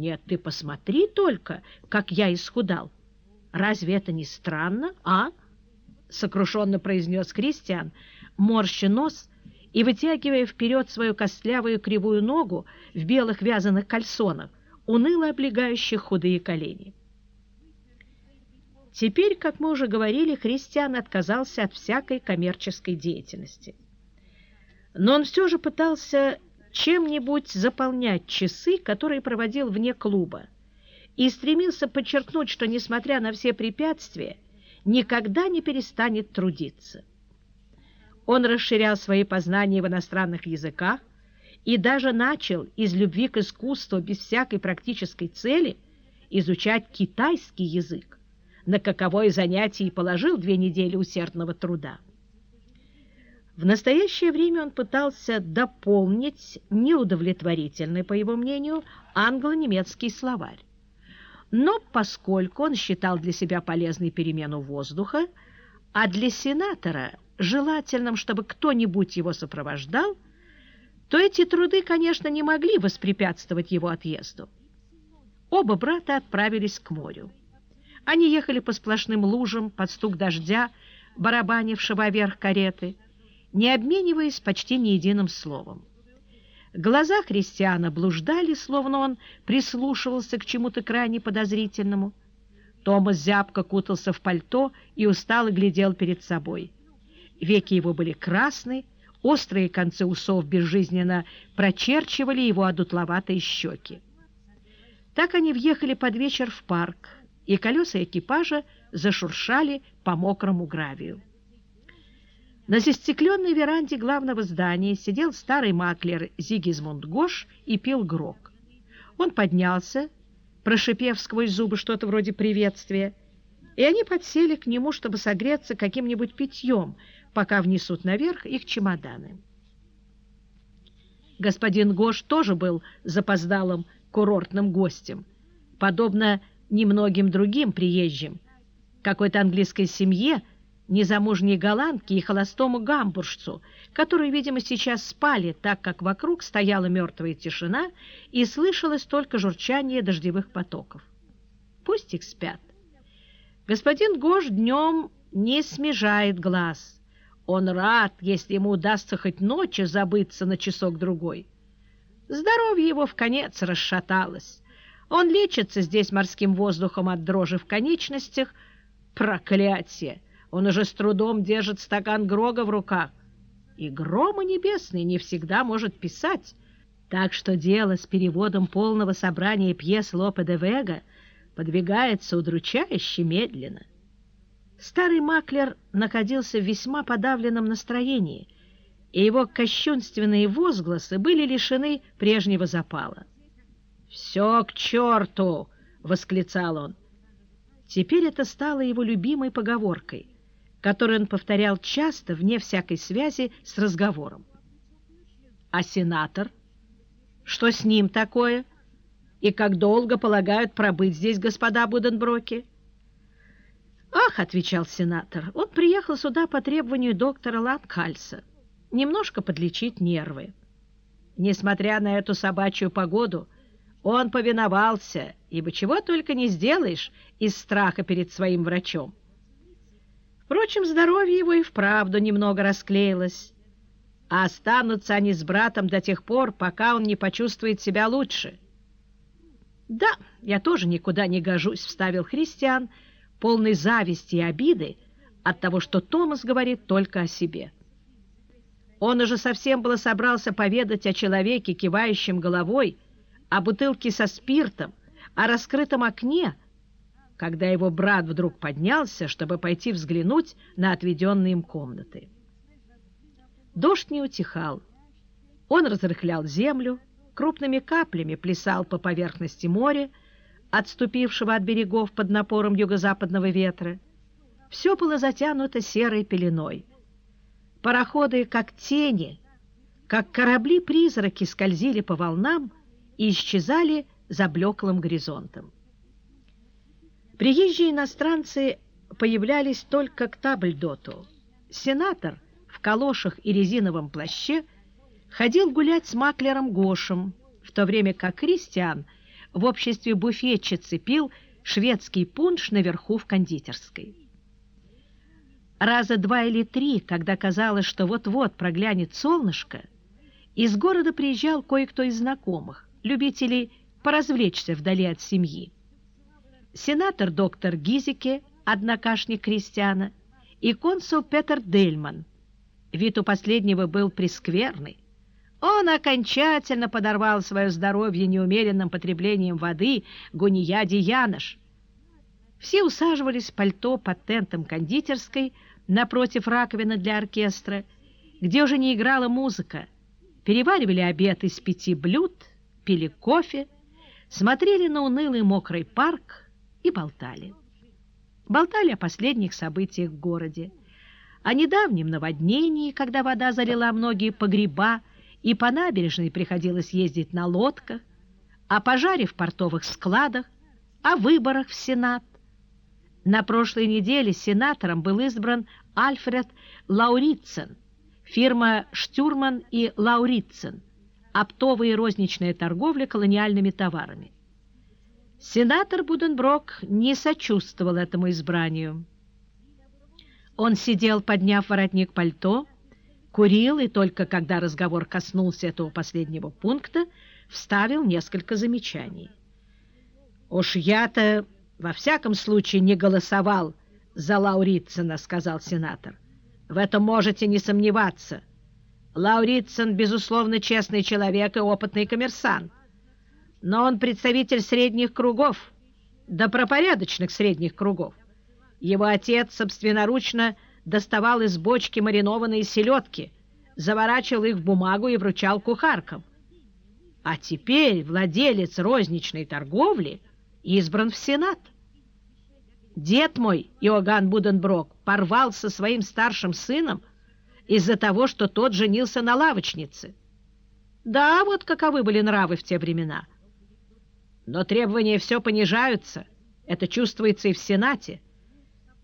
Нет, ты посмотри только, как я исхудал. Разве это не странно, а? Сокрушенно произнес Кристиан, морща нос и вытягивая вперед свою костлявую кривую ногу в белых вязаных кальсонах, уныло облегающих худые колени. Теперь, как мы уже говорили, Христиан отказался от всякой коммерческой деятельности. Но он все же пытался чем-нибудь заполнять часы, которые проводил вне клуба, и стремился подчеркнуть, что, несмотря на все препятствия, никогда не перестанет трудиться. Он расширял свои познания в иностранных языках и даже начал из любви к искусству без всякой практической цели изучать китайский язык, на каковое занятие и положил две недели усердного труда. В настоящее время он пытался дополнить неудовлетворительный, по его мнению, англо-немецкий словарь. Но поскольку он считал для себя полезной перемену воздуха, а для сенатора желательным, чтобы кто-нибудь его сопровождал, то эти труды, конечно, не могли воспрепятствовать его отъезду. Оба брата отправились к морю. Они ехали по сплошным лужам под стук дождя, барабанившего вверх кареты, не обмениваясь почти ни единым словом. Глаза Христиана блуждали, словно он прислушивался к чему-то крайне подозрительному. Томас зябко кутался в пальто и устало глядел перед собой. Веки его были красны, острые концы усов безжизненно прочерчивали его одутловатые щеки. Так они въехали под вечер в парк, и колеса экипажа зашуршали по мокрому гравию. На застекленной веранде главного здания сидел старый маклер Зигизмунд Гош и пил грок. Он поднялся, прошипев сквозь зубы что-то вроде приветствия, и они подсели к нему, чтобы согреться каким-нибудь питьем, пока внесут наверх их чемоданы. Господин Гош тоже был запоздалым курортным гостем, подобно немногим другим приезжим, какой-то английской семье, незамужней голландке и холостому гамбуржцу, которые, видимо, сейчас спали, так как вокруг стояла мертвая тишина и слышалось только журчание дождевых потоков. Пусть их спят. Господин Гош днем не смежает глаз. Он рад, если ему удастся хоть ночью забыться на часок-другой. Здоровье его в конец расшаталось. Он лечится здесь морским воздухом от дрожи в конечностях. Проклятие! Он уже с трудом держит стакан Грога в руках. И грома небесный не всегда может писать. Так что дело с переводом полного собрания пьес Лопе де Вега подвигается удручающе медленно. Старый маклер находился в весьма подавленном настроении, и его кощунственные возгласы были лишены прежнего запала. «Все к черту!» — восклицал он. Теперь это стало его любимой поговоркой — который он повторял часто, вне всякой связи с разговором. А сенатор? Что с ним такое? И как долго полагают пробыть здесь господа Буденброки? «Ах», — отвечал сенатор, — «он приехал сюда по требованию доктора Ланкальса, немножко подлечить нервы. Несмотря на эту собачью погоду, он повиновался, ибо чего только не сделаешь из страха перед своим врачом. Впрочем, здоровье его и вправду немного расклеилось, а останутся они с братом до тех пор, пока он не почувствует себя лучше. «Да, я тоже никуда не гожусь», — вставил Христиан, полный зависти и обиды от того, что Томас говорит только о себе. Он уже совсем было собрался поведать о человеке, кивающем головой, о бутылке со спиртом, о раскрытом окне, когда его брат вдруг поднялся, чтобы пойти взглянуть на отведенные им комнаты. Дождь не утихал. Он разрыхлял землю, крупными каплями плясал по поверхности моря, отступившего от берегов под напором юго-западного ветра. Все было затянуто серой пеленой. Пароходы, как тени, как корабли-призраки, скользили по волнам и исчезали за блеклым горизонтом. Приезжие иностранцы появлялись только к Табльдоту. Сенатор в калошах и резиновом плаще ходил гулять с маклером Гошем, в то время как Кристиан в обществе буфетчицы пил шведский пунш наверху в кондитерской. Раза два или три, когда казалось, что вот-вот проглянет солнышко, из города приезжал кое-кто из знакомых, любителей поразвлечься вдали от семьи. Сенатор доктор Гизике, однокашник Кристиана, и консул Петер Дельман. Вид у последнего был прескверный. Он окончательно подорвал свое здоровье неумеренным потреблением воды гунияди Янош. Все усаживались в пальто под тентом кондитерской напротив раковины для оркестра, где уже не играла музыка, переваривали обед из пяти блюд, пили кофе, смотрели на унылый мокрый парк и болтали. Болтали о последних событиях в городе, о недавнем наводнении, когда вода залила многие погреба, и по набережной приходилось ездить на лодках, о пожаре в портовых складах, о выборах в Сенат. На прошлой неделе сенатором был избран Альфред Лауритсен, фирма «Штюрман и Лауритсен», оптовая и розничная торговля колониальными товарами. Сенатор Буденброк не сочувствовал этому избранию. Он сидел, подняв воротник пальто, курил и только когда разговор коснулся этого последнего пункта, вставил несколько замечаний. «Уж я-то во всяком случае не голосовал за Лауритсена», — сказал сенатор. «В этом можете не сомневаться. Лауритсен, безусловно, честный человек и опытный коммерсант. Но он представитель средних кругов, да пропорядочных средних кругов. Его отец собственноручно доставал из бочки маринованные селедки, заворачивал их в бумагу и вручал кухаркам. А теперь владелец розничной торговли избран в Сенат. Дед мой, Иоганн Буденброк, порвал со своим старшим сыном из-за того, что тот женился на лавочнице. Да, вот каковы были нравы в те времена. Но требования все понижаются. Это чувствуется и в Сенате.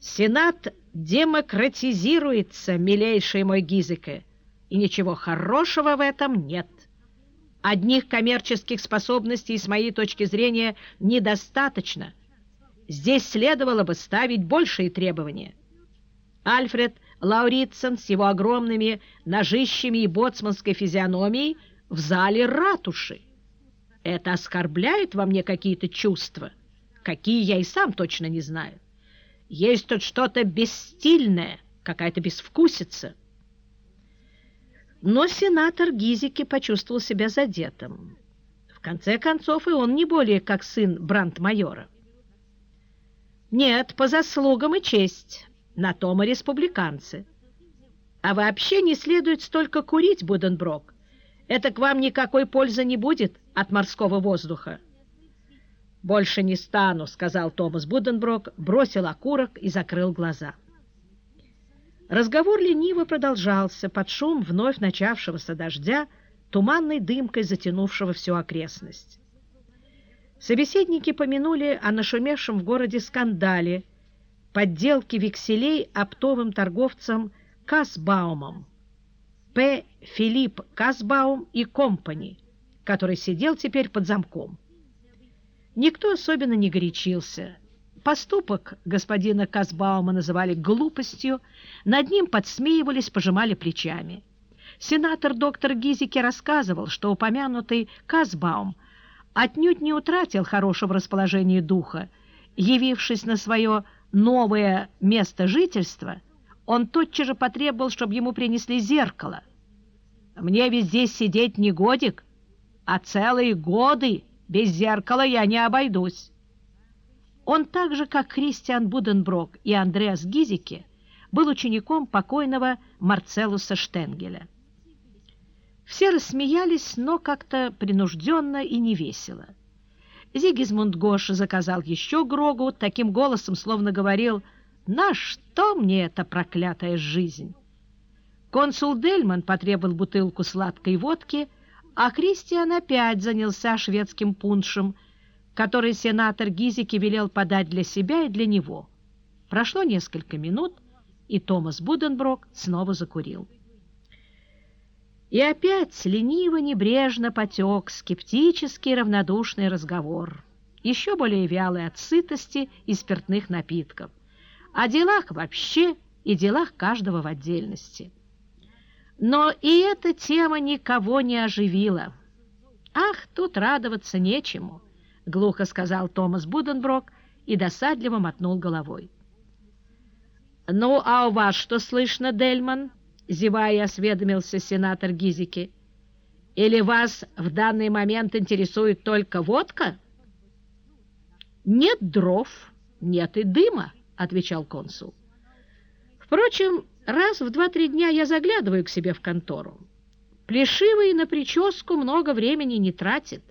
Сенат демократизируется, милейший мой Гизеке, и ничего хорошего в этом нет. Одних коммерческих способностей, с моей точки зрения, недостаточно. Здесь следовало бы ставить большие требования. Альфред Лауритсон с его огромными ножищами и боцманской физиономией в зале ратуши. Это оскорбляет во мне какие-то чувства, какие я и сам точно не знаю. Есть тут что-то бесстильное, какая-то безвкусица. Но сенатор Гизики почувствовал себя задетым. В конце концов, и он не более как сын брандмайора. Нет, по заслугам и честь, на том и республиканцы. А вообще не следует столько курить, Буденброк. Это к вам никакой пользы не будет от морского воздуха. «Больше не стану», — сказал Томас Буденброк, бросил окурок и закрыл глаза. Разговор лениво продолжался под шум вновь начавшегося дождя, туманной дымкой затянувшего всю окрестность. Собеседники помянули о нашумевшем в городе скандале, подделке векселей оптовым торговцам Касбаумом, П. Филипп Касбаум и Компани, который сидел теперь под замком. Никто особенно не горячился. Поступок господина Казбаума называли глупостью, над ним подсмеивались, пожимали плечами. Сенатор доктор Гизики рассказывал, что упомянутый Казбаум отнюдь не утратил хорошего расположения духа. Явившись на свое новое место жительства, он тотчас же потребовал, чтобы ему принесли зеркало. «Мне ведь здесь сидеть не годик, а целые годы», без зеркала я не обойдусь. Он так же, как Кристиан Буденброк и Андреас Гизике, был учеником покойного Марцелуса Штенгеля. Все рассмеялись, но как-то принужденно и невесело. Зигизмунд Гош заказал еще Грогу, таким голосом словно говорил «На что мне эта проклятая жизнь?» Консул Дельман потребовал бутылку сладкой водки – а Кристиан опять занялся шведским пуншем, который сенатор Гизики велел подать для себя и для него. Прошло несколько минут, и Томас Буденброк снова закурил. И опять лениво-небрежно потек скептический равнодушный разговор, еще более вялый от сытости и спиртных напитков, о делах вообще и делах каждого в отдельности. Но и эта тема никого не оживила. «Ах, тут радоваться нечему», — глухо сказал Томас Буденброк и досадливо мотнул головой. «Ну, а у вас что слышно, Дельман?» зевая, осведомился сенатор Гизики. «Или вас в данный момент интересует только водка?» «Нет дров, нет и дыма», — отвечал консул. «Впрочем, раз в два-три дня я заглядываю к себе в контору. Плешивый на прическу много времени не тратит.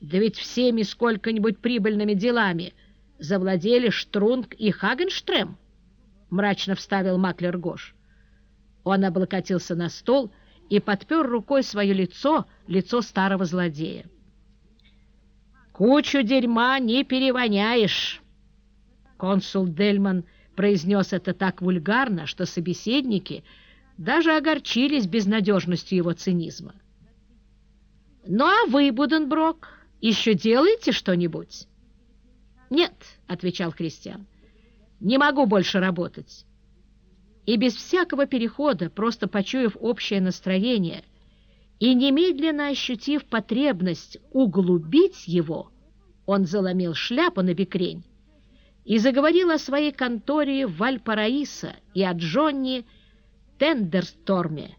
Да ведь всеми сколько-нибудь прибыльными делами завладели Штрунг и Хагенштрем», — мрачно вставил Маклер Гош. Он облокотился на стол и подпер рукой свое лицо, лицо старого злодея. «Кучу дерьма не перевоняешь!» Консул Дельман произнес это так вульгарно, что собеседники даже огорчились безнадежностью его цинизма. «Ну а вы, Буденброк, еще делаете что-нибудь?» «Нет», — отвечал Кристиан, — «не могу больше работать и без всякого перехода, просто почуяв общее настроение и немедленно ощутив потребность углубить его, он заломил шляпу на бекрень и заговорил о своей конторе в Вальпараисо и о Джонни Тендерсторме.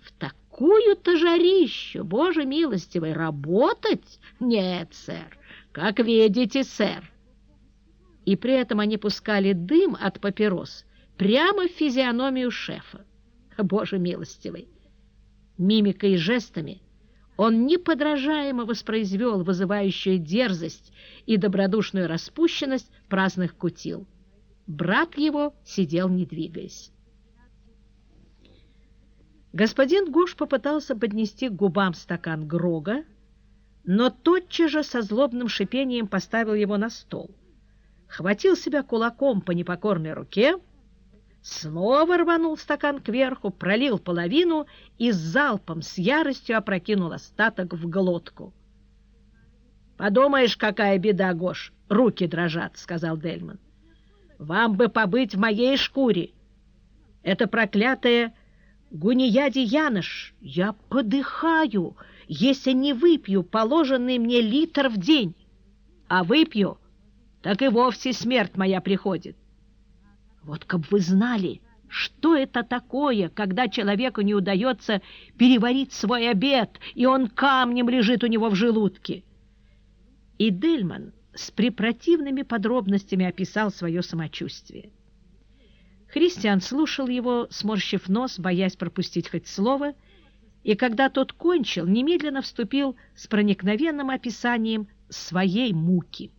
В такую-то жарищу, боже милостивый, работать? Нет, сэр, как видите, сэр. И при этом они пускали дым от папирос, прямо в физиономию шефа. Боже милостивый! Мимикой и жестами он неподражаемо воспроизвел вызывающую дерзость и добродушную распущенность праздных кутил. Брат его сидел, не двигаясь. Господин Гош попытался поднести к губам стакан Грога, но тотчас же со злобным шипением поставил его на стол, хватил себя кулаком по непокорной руке снова рванул стакан кверху, пролил половину и с залпом, с яростью опрокинул остаток в глотку. «Подумаешь, какая беда, Гош, руки дрожат», — сказал Дельман. «Вам бы побыть в моей шкуре. Это проклятая Гунияди Яныш. Я подыхаю, если не выпью положенный мне литр в день. А выпью, так и вовсе смерть моя приходит. Вот как вы знали, что это такое, когда человеку не удается переварить свой обед, и он камнем лежит у него в желудке. И Дельман с препротивными подробностями описал свое самочувствие. Христиан слушал его, сморщив нос, боясь пропустить хоть слово, и когда тот кончил, немедленно вступил с проникновенным описанием своей муки.